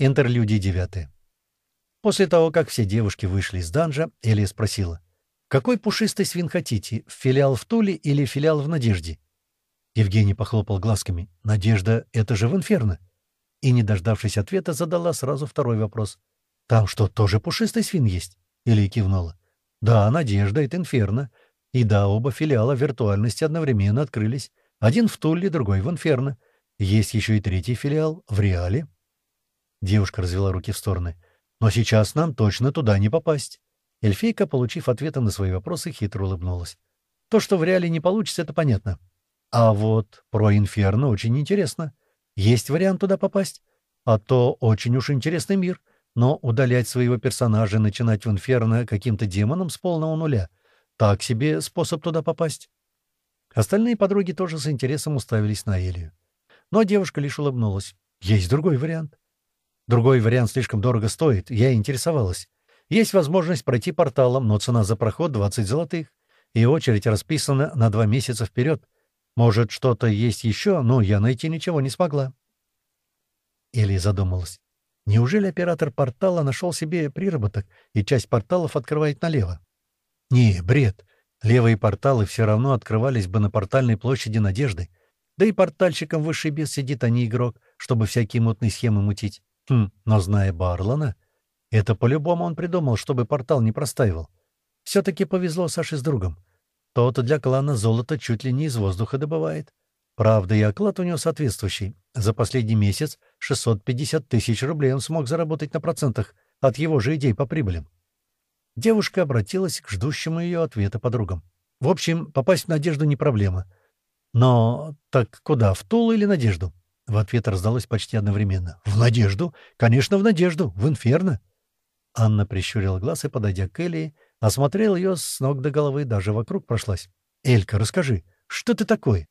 Интерлюдия девятая. После того, как все девушки вышли из данжа, Элия спросила, «Какой пушистый свин хотите, филиал в Туле или филиал в Надежде?» Евгений похлопал глазками. «Надежда — это же в Инферно». И, не дождавшись ответа, задала сразу второй вопрос. «Там что, тоже пушистый свин есть?» Элия кивнула. «Да, Надежда — это Инферно. И да, оба филиала виртуальности одновременно открылись. Один в Туле, другой в Инферно. Есть еще и третий филиал в Реале. Девушка развела руки в стороны. «Но сейчас нам точно туда не попасть». Эльфийка, получив ответы на свои вопросы, хитро улыбнулась. «То, что в реале не получится, это понятно. А вот про Инферно очень интересно. Есть вариант туда попасть? А то очень уж интересный мир. Но удалять своего персонажа, начинать в Инферно каким-то демоном с полного нуля — так себе способ туда попасть». Остальные подруги тоже с интересом уставились на Элию. Но девушка лишь улыбнулась. «Есть другой вариант. Другой вариант слишком дорого стоит, я интересовалась. Есть возможность пройти порталом, но цена за проход — 20 золотых, и очередь расписана на два месяца вперед. Может, что-то есть еще, но я найти ничего не смогла. Элли задумалась. Неужели оператор портала нашел себе приработок, и часть порталов открывает налево? Не, бред. Левые порталы все равно открывались бы на портальной площади Надежды. Да и портальщиком высший бес сидит, а не игрок, чтобы всякие мутные схемы мутить. Хм, но зная Барлана, это по-любому он придумал, чтобы портал не простаивал. Все-таки повезло Саше с другом. Тот для клана золото чуть ли не из воздуха добывает. Правда, и оклад у него соответствующий. За последний месяц 650 тысяч рублей он смог заработать на процентах от его же идей по прибылям. Девушка обратилась к ждущему ее ответа подругам. В общем, попасть в Надежду не проблема. Но так куда, в Тул или Надежду? В ответ раздалось почти одновременно. «В надежду? Конечно, в надежду! В инферно!» Анна прищурила глаз и, подойдя к Элии, осмотрел ее с ног до головы, даже вокруг прошлась. «Элька, расскажи, что ты такое?»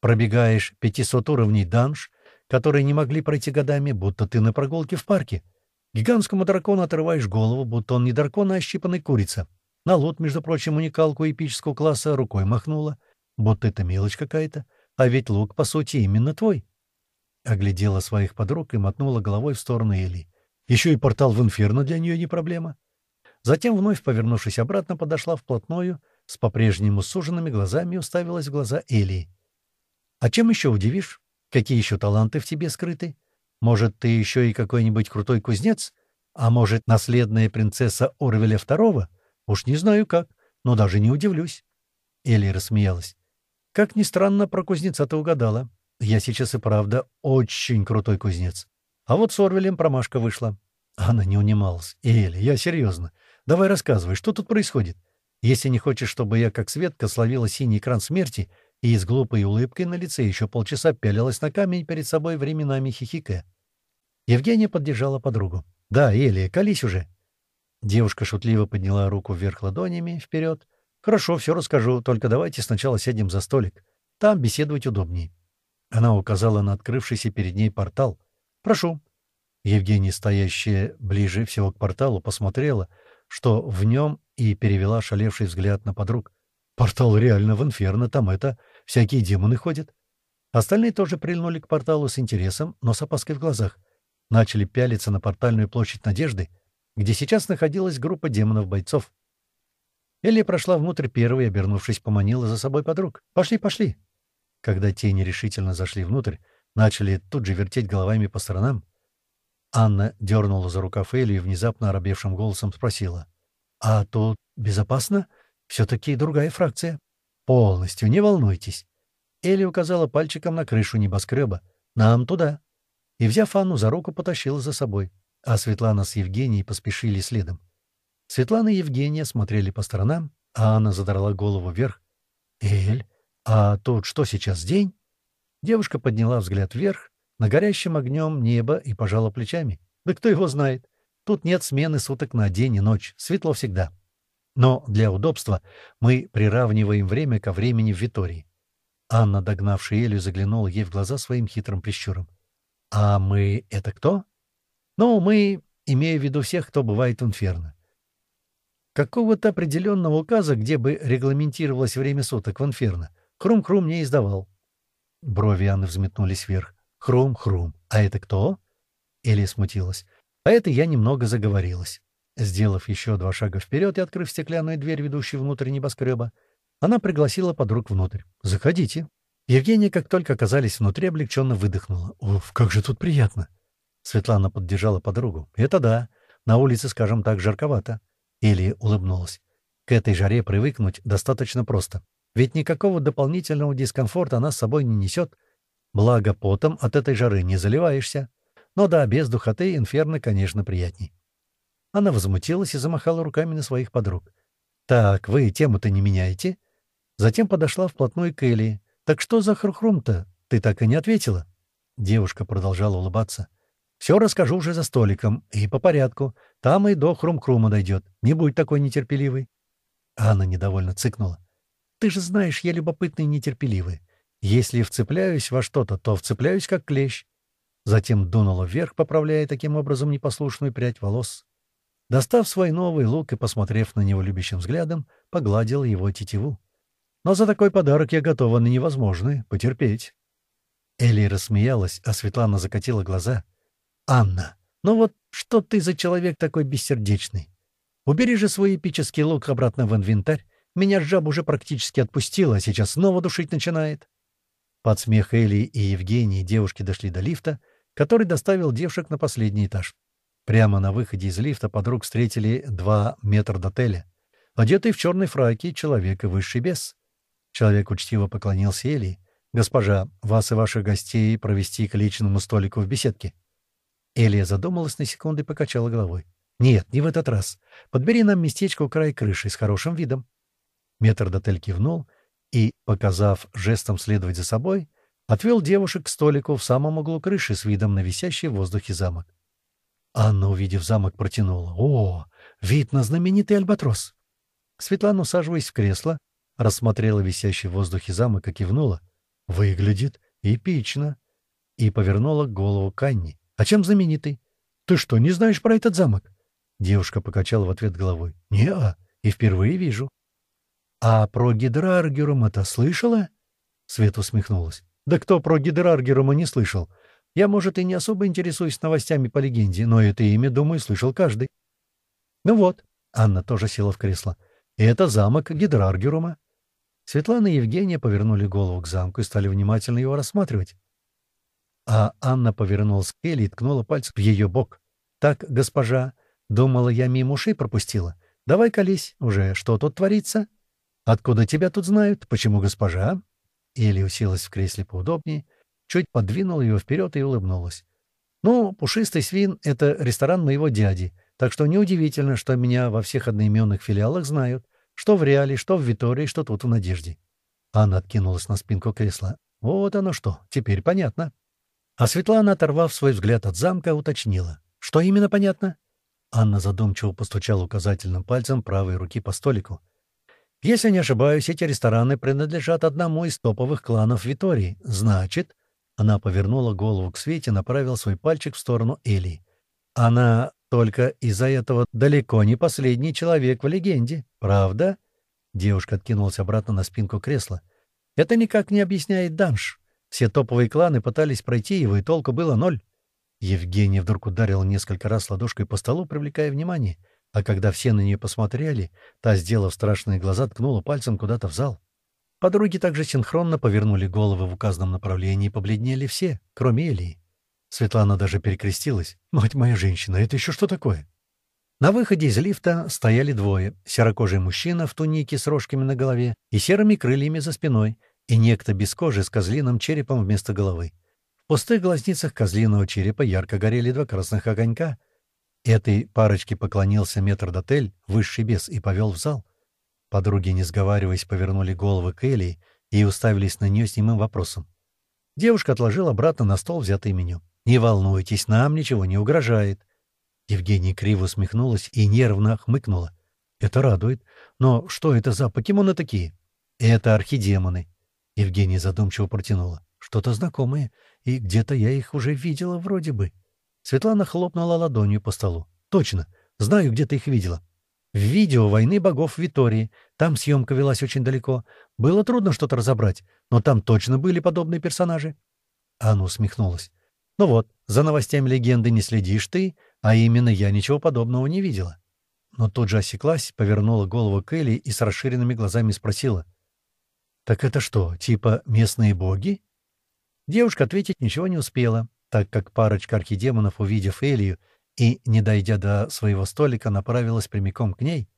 «Пробегаешь 500 уровней данж, которые не могли пройти годами, будто ты на прогулке в парке. Гигантскому дракону отрываешь голову, будто он не дракон, а ощипанная курица. На лот, между прочим, уникалку эпического класса рукой махнула, будто это мелочь какая-то, а ведь лук, по сути, именно твой. Оглядела своих подруг и мотнула головой в сторону Эли. Еще и портал в Инферно для нее не проблема. Затем, вновь повернувшись обратно, подошла вплотную, с по-прежнему суженными глазами уставилась в глаза Элии. «А чем еще удивишь? Какие еще таланты в тебе скрыты? Может, ты еще и какой-нибудь крутой кузнец? А может, наследная принцесса Орвеля II? Уж не знаю как, но даже не удивлюсь». Элли рассмеялась. «Как ни странно, про кузнеца ты угадала. Я сейчас и правда очень крутой кузнец. А вот с Орвелем промашка вышла. Она не унималась. «Эля, я серьезно. Давай рассказывай, что тут происходит? Если не хочешь, чтобы я, как Светка, словила синий экран смерти и с глупой улыбкой на лице еще полчаса пялилась на камень перед собой временами хихикая». Евгения поддержала подругу. «Да, Элия, колись уже». Девушка шутливо подняла руку вверх ладонями, вперед. «Хорошо, все расскажу, только давайте сначала сядем за столик. Там беседовать удобнее». Она указала на открывшийся перед ней портал. «Прошу». Евгения, стоящая ближе всего к порталу, посмотрела, что в нем, и перевела шалевший взгляд на подруг. «Портал реально в инферно, там это, всякие демоны ходят». Остальные тоже прильнули к порталу с интересом, но с опаской в глазах. Начали пялиться на портальную площадь Надежды, где сейчас находилась группа демонов-бойцов. Элли прошла внутрь первой, обернувшись, поманила за собой подруг. «Пошли, пошли!» Когда тени решительно зашли внутрь, начали тут же вертеть головами по сторонам. Анна дернула за рукав Элли и внезапно оробевшим голосом спросила. «А тут безопасно? Все-таки другая фракция». «Полностью, не волнуйтесь». Элли указала пальчиком на крышу небоскреба. «Нам туда». И, взяв Анну за руку, потащила за собой. А Светлана с Евгенией поспешили следом. Светлана и Евгения смотрели по сторонам, а Анна задрала голову вверх. «Эль, «А тут что сейчас, день?» Девушка подняла взгляд вверх, на горящем огнем небо и пожала плечами. «Да кто его знает? Тут нет смены суток на день и ночь, светло всегда. Но для удобства мы приравниваем время ко времени в Витории». Анна, догнавшая Элю, заглянула ей в глаза своим хитрым прищуром. «А мы — это кто?» «Ну, мы, имея в виду всех, кто бывает в Инферно. Какого-то определенного указа, где бы регламентировалось время суток в Инферно, Хрум-хрум не издавал. Брови Анны взметнулись вверх. Хрум-хрум. А это кто? Элли смутилась. А это я немного заговорилась. Сделав еще два шага вперед и открыв стеклянную дверь, ведущую внутрь небоскреба, она пригласила подруг внутрь. «Заходите». Евгения, как только оказались внутри, облегченно выдохнула. «Уф, как же тут приятно!» Светлана поддержала подругу. «Это да. На улице, скажем так, жарковато». Элия улыбнулась. «К этой жаре привыкнуть достаточно просто. Ведь никакого дополнительного дискомфорта она с собой не несет. Благо, потом от этой жары не заливаешься. Но да, без духоты инферно, конечно, приятней». Она возмутилась и замахала руками на своих подруг. «Так, вы тему-то не меняете?» Затем подошла вплотную к Элли. «Так что за хрухрум-то? Ты так и не ответила?» Девушка продолжала улыбаться. «Все расскажу уже за столиком. И по порядку. Там и до хрум-хрума дойдет. Не будь такой нетерпеливый». Анна недовольно цыкнула. «Ты же знаешь, я любопытный и нетерпеливый. Если вцепляюсь во что-то, то вцепляюсь как клещ». Затем дунула вверх, поправляя таким образом непослушную прядь волос. Достав свой новый лук и посмотрев на него любящим взглядом, погладила его тетиву. Но за такой подарок я готова на невозможное потерпеть. Элли рассмеялась, а Светлана закатила глаза. «Анна, ну вот что ты за человек такой бессердечный? Убери же свой эпический лук обратно в инвентарь. Меня жаб уже практически отпустила, а сейчас снова душить начинает». Под смех Элли и Евгении девушки дошли до лифта, который доставил девушек на последний этаж. Прямо на выходе из лифта подруг встретили два метрдотеля. Одетый в черной фраке человек и высший бес. Человек учтиво поклонился Элии. «Госпожа, вас и ваших гостей провести к личному столику в беседке». Элия задумалась на секунду и покачала головой. «Нет, не в этот раз. Подбери нам местечко у края крыши с хорошим видом». Метрдотель кивнул и, показав жестом следовать за собой, отвел девушек к столику в самом углу крыши с видом на висящий в воздухе замок. Анна, увидев замок, протянула. «О, вид на знаменитый альбатрос!» Светлана, усаживаясь в кресло, рассмотрела висящий в воздухе замок и кивнула. «Выглядит эпично!» И повернула голову к Анне. «А чем знаменитый? Ты что, не знаешь про этот замок?» Девушка покачала в ответ головой. «Не-а, и впервые вижу». «А про Гидраргерума-то слышала?» Свет усмехнулась. «Да кто про Гидраргерума не слышал? Я, может, и не особо интересуюсь новостями по легенде, но это имя, думаю, слышал каждый». «Ну вот», — Анна тоже села в кресло, — «это замок Гидраргерума. Светлана и Евгения повернули голову к замку и стали внимательно его рассматривать. А Анна повернулась к Элли и ткнула пальцем в ее бок. «Так, госпожа, думала, я мимо ушей пропустила. Давай колись, уже что тут творится? Откуда тебя тут знают? Почему госпожа?» Элли уселась в кресле поудобнее, чуть подвинула его вперед и улыбнулась. «Ну, пушистый свин — это ресторан моего дяди, так что неудивительно, что меня во всех одноименных филиалах знают. Что в Реале, что в Витории, что тут в Надежде. Анна откинулась на спинку кресла. Вот оно что, теперь понятно. А Светлана, оторвав свой взгляд от замка, уточнила. Что именно понятно? Анна задумчиво постучала указательным пальцем правой руки по столику. Если не ошибаюсь, эти рестораны принадлежат одному из топовых кланов Витории. Значит, она повернула голову к Свете и направила свой пальчик в сторону Элии. Она только из-за этого далеко не последний человек в легенде, правда?» Девушка откинулась обратно на спинку кресла. «Это никак не объясняет Данш. Все топовые кланы пытались пройти его, и толку было ноль». Евгения вдруг ударила несколько раз ладошкой по столу, привлекая внимание, а когда все на нее посмотрели, та, сделав страшные глаза, ткнула пальцем куда-то в зал. Подруги также синхронно повернули головы в указанном направлении и побледнели все, кроме Элии. Светлана даже перекрестилась. «Мать моя женщина, это еще что такое?» На выходе из лифта стояли двое. Серокожий мужчина в тунике с рожками на голове и серыми крыльями за спиной, и некто без кожи с козлиным черепом вместо головы. В пустых глазницах козлиного черепа ярко горели два красных огонька. Этой парочке поклонился метрдотель, высший бес, и повел в зал. Подруги, не сговариваясь, повернули головы к Элии и уставились на нее с немым вопросом. Девушка отложила обратно на стол взятое меню. «Не волнуйтесь, нам ничего не угрожает». Евгения криво усмехнулась и нервно хмыкнула. «Это радует. Но что это за покемоны такие?» «Это архидемоны». Евгения задумчиво протянула. «Что-то знакомое, и где-то я их уже видела вроде бы». Светлана хлопнула ладонью по столу. «Точно. Знаю, где ты их видела. В видео «Войны богов Витории». Там съемка велась очень далеко. Было трудно что-то разобрать, но там точно были подобные персонажи». Анна усмехнулась. Ну вот, за новостями легенды не следишь ты, а именно я ничего подобного не видела. Но тут же осеклась, повернула голову к Элли и с расширенными глазами спросила. «Так это что, типа местные боги?» Девушка ответить ничего не успела, так как парочка архидемонов, увидев Элию и, не дойдя до своего столика, направилась прямиком к ней,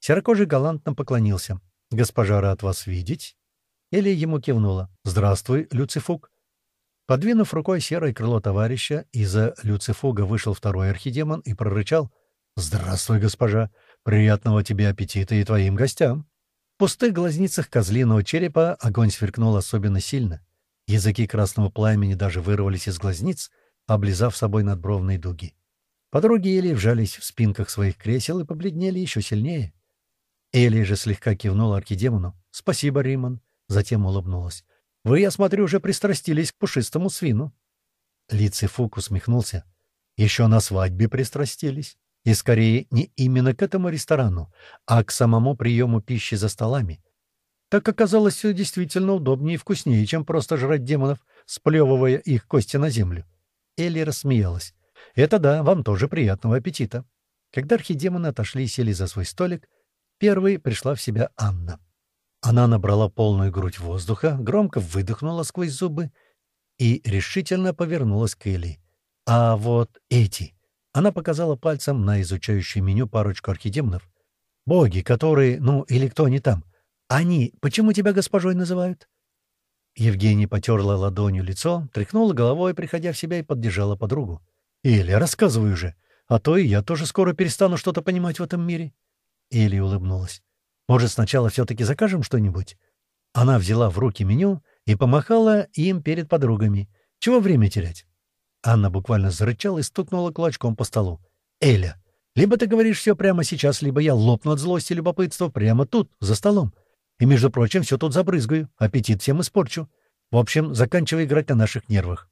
Серокожий галантно поклонился. «Госпожа, рад вас видеть». Элия ему кивнула. «Здравствуй, Люцифук». Подвинув рукой серое крыло товарища, из-за Люцифуга вышел второй архидемон и прорычал. «Здравствуй, госпожа! Приятного тебе аппетита и твоим гостям!» В пустых глазницах козлиного черепа огонь сверкнул особенно сильно. Языки красного пламени даже вырвались из глазниц, облизав собой надбровные дуги. Подруги Эли вжались в спинках своих кресел и побледнели еще сильнее. Эли же слегка кивнула архидемону. «Спасибо, Риман!» Затем улыбнулась. Вы, я смотрю, уже пристрастились к пушистому свину. Лицифук усмехнулся. Еще на свадьбе пристрастились. И скорее не именно к этому ресторану, а к самому приему пищи за столами. Так оказалось все действительно удобнее и вкуснее, чем просто жрать демонов, сплевывая их кости на землю. Элли рассмеялась. «Это да, вам тоже приятного аппетита». Когда архидемоны отошли и сели за свой столик, первой пришла в себя Анна. Она набрала полную грудь воздуха, громко выдохнула сквозь зубы и решительно повернулась к Элли. «А вот эти...» Она показала пальцем на изучающее меню парочку архидемонов. «Боги, которые... Ну, или кто они там? Они... Почему тебя госпожой называют?» Евгения потерла ладонью лицо, тряхнула головой, приходя в себя, и поддержала подругу. «Эля, рассказывай уже, а то и я тоже скоро перестану что-то понимать в этом мире». Эля улыбнулась. Может, сначала все-таки закажем что-нибудь?» Она взяла в руки меню и помахала им перед подругами. «Чего время терять?» Анна буквально зарычала и стукнула кулачком по столу. «Эля, либо ты говоришь все прямо сейчас, либо я лопну от злости и любопытства прямо тут, за столом. И, между прочим, все тут забрызгаю, аппетит всем испорчу. В общем, заканчивай играть на наших нервах».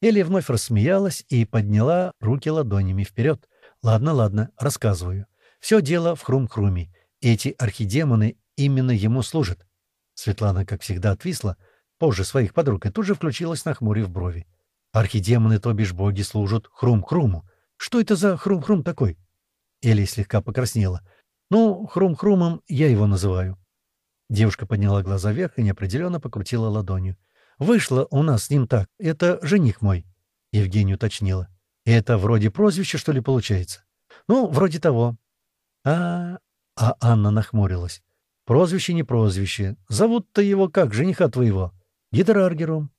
Эля вновь рассмеялась и подняла руки ладонями вперед. «Ладно, ладно, рассказываю. Все дело в хрум-хруме. Эти архидемоны именно ему служат. Светлана, как всегда, отвисла, позже своих подруг, и тут же включилась, нахмурив брови. Архидемоны, то бишь боги, служат Хрум-Хруму. Что это за Хрум-Хрум такой? Элли слегка покраснела. Ну, Хрум-Хрумом я его называю. Девушка подняла глаза вверх и неопределенно покрутила ладонью. «Вышло у нас с ним так. Это жених мой», — Евгения уточнила. «Это вроде прозвище, что ли, получается?» «Ну, вроде того». «А, а Анна нахмурилась. «Прозвище не прозвище. Зовут-то его как, жениха твоего?» «Гидраргером».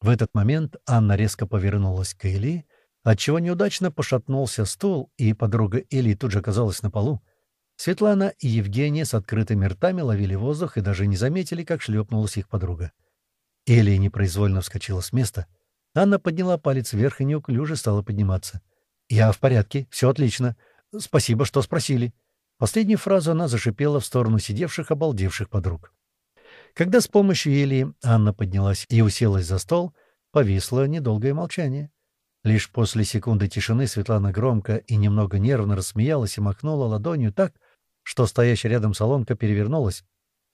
В этот момент Анна резко повернулась к Эли, отчего неудачно пошатнулся стул, и подруга Эли тут же оказалась на полу. Светлана и Евгения с открытыми ртами ловили воздух и даже не заметили, как шлепнулась их подруга. Эли непроизвольно вскочила с места. Анна подняла палец вверх и неуклюже стала подниматься. «Я в порядке, все отлично. Спасибо, что спросили». Последнюю фразу она зашипела в сторону сидевших, обалдевших подруг. Когда с помощью Ильи Анна поднялась и уселась за стол, повисло недолгое молчание. Лишь после секунды тишины Светлана громко и немного нервно рассмеялась и махнула ладонью так, что стоящая рядом салонка перевернулась.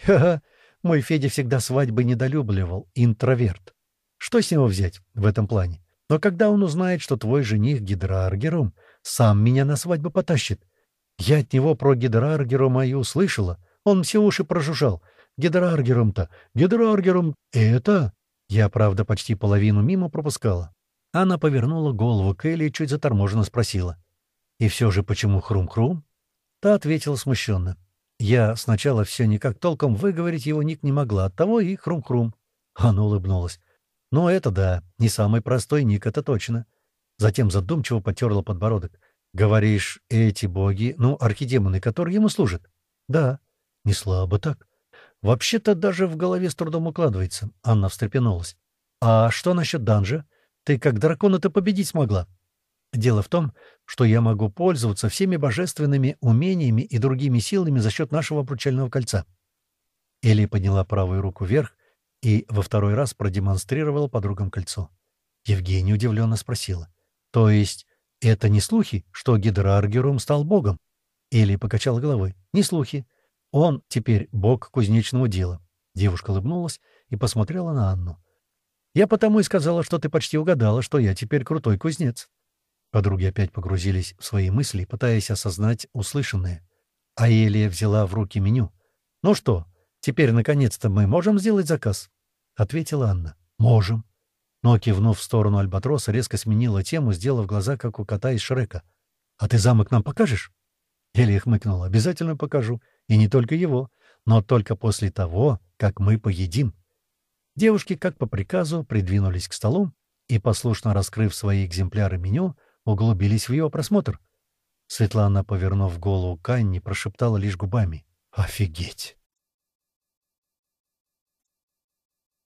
«Ха-ха! Мой Федя всегда свадьбы недолюбливал, интроверт. Что с него взять в этом плане? Но когда он узнает, что твой жених Гидраргерум сам меня на свадьбу потащит, я от него про Гидраргером и услышала. Он все уши прожужжал. Гидраргером-то, Гидраргером это... Я, правда, почти половину мимо пропускала. Она повернула голову к Элли и чуть заторможенно спросила. «И все же почему хрум-хрум?» Та ответила смущенно. Я сначала все никак толком выговорить его ник не могла, оттого и хрум-хрум. Она улыбнулась. «Ну, это да, не самый простой ник, это точно». Затем задумчиво потерла подбородок. «Говоришь, эти боги, ну, архидемоны, которые ему служат?» «Да». «Не слабо так». «Вообще-то даже в голове с трудом укладывается», — Анна встрепенулась. «А что насчет данжа? Ты как дракона-то победить смогла?» «Дело в том, что я могу пользоваться всеми божественными умениями и другими силами за счет нашего обручального кольца». Элли подняла правую руку вверх и во второй раз продемонстрировала подругам кольцо. Евгения удивленно спросила. «То есть это не слухи, что Гидраргерум стал богом? Или покачал головой. Не слухи. Он теперь бог кузнечного дела. Девушка улыбнулась и посмотрела на Анну. Я потому и сказала, что ты почти угадала, что я теперь крутой кузнец». Подруги опять погрузились в свои мысли, пытаясь осознать услышанное. А Элия взяла в руки меню. «Ну что, теперь, наконец-то, мы можем сделать заказ?» — ответила Анна. «Можем». Но, кивнув в сторону Альбатроса, резко сменила тему, сделав глаза, как у кота из Шрека. «А ты замок нам покажешь?» Элия хмыкнула. «Обязательно покажу. И не только его, но только после того, как мы поедим». Девушки, как по приказу, придвинулись к столу и, послушно раскрыв свои экземпляры меню, углубились в его просмотр. Светлана, повернув голову к Анне, прошептала лишь губами. «Офигеть!»